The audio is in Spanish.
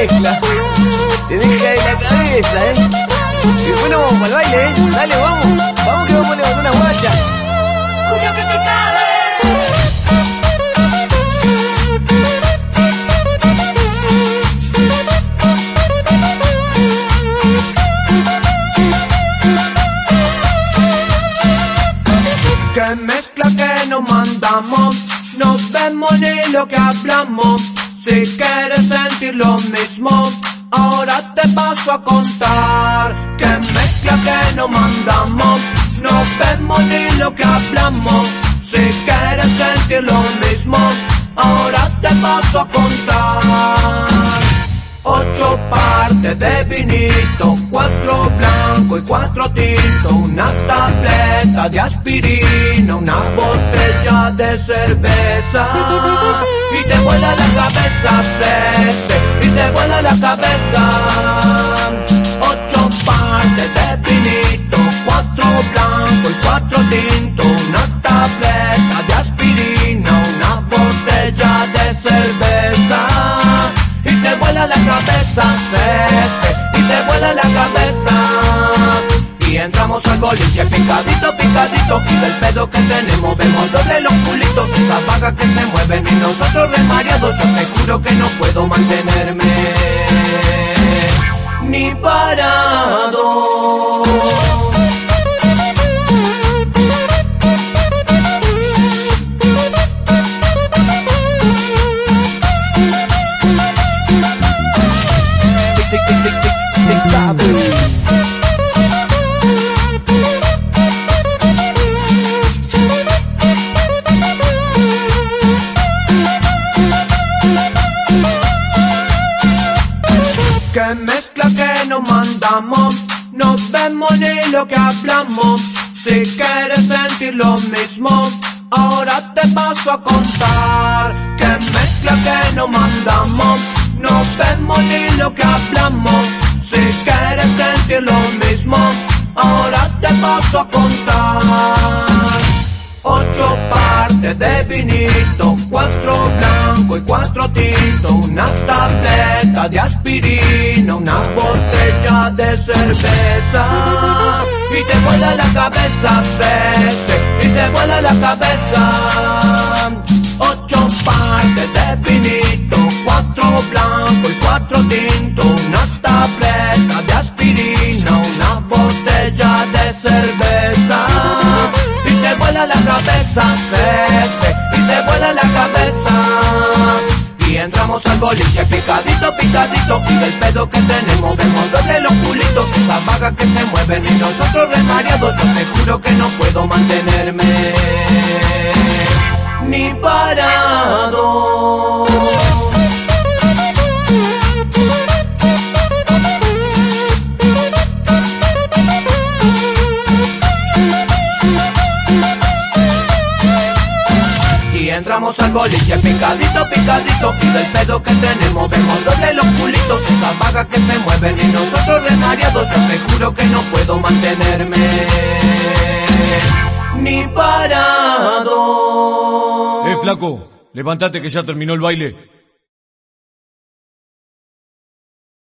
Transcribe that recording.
mezcla. Te deja de la cabeza, ¿eh? Y después nos vamos al baile, ¿eh? Dale, vamos. Vamos que vamos a levantar una guacha. Julio que te cabe. Que mezcla que nos mandamos, nos vemos ni lo que hablamos. Si quieres sentir lo mismo, ahora te paso a contar. Que mezcla que nos mandamos, nos vemos ni lo que hablamos. Si quieres sentir lo mismo, ahora te paso a contar. Ocho partes de vinito, cuatro blanco y cuatro tinto, una tableta de aspirina, una botella de cerveza. Ocho partes de vinito, cuatro blanco y cuatro tinto, una tableta de aspirina, una botella de cerveza. Y te vuela la cabeza, Ceste, y te vuela la cabeza. Y entramos al boliche picadito, picadito, y del pedo que tenemos vemos doble los culitos, esas vagas que se mueven y nosotros remariados, yo te juro que no puedo mantenerme ni parado. Nos mandamos, nos vemos ni lo que hablamos. Si quieres sentir lo mismo, ahora te paso a contar. Que mezcla que nos mandamos, nos vemos ni lo que hablamos. Si quieres sentir lo mismo, ahora te paso a contar. Ocho partes de vinito, cuatro blanco y cuatro tinto, una tableta de aspirina, una botella de cerveza. Y te vuela la cabeza, Ceste, y te vuela la cabeza. Ocho partes de vinito, cuatro blanco y cuatro tinto, una tableta de aspirina, una botella de cerveza y te vuela la cabeza, Ceste, y te vuela la cabeza. Y entramos al boliche picadito, picadito, y del pedo que tenemos vemos doble los culitos, esas vagas que se mueven y nosotros remariados, yo te juro que no puedo mantenerme ni parado. Entramos al boliche picadito, picadito Y del pedo que tenemos vemos doble los culitos Esas vagas que se mueven y nosotros renariados Yo te juro que no puedo mantenerme Ni parado Eh, flaco, levantate que ya terminó el baile.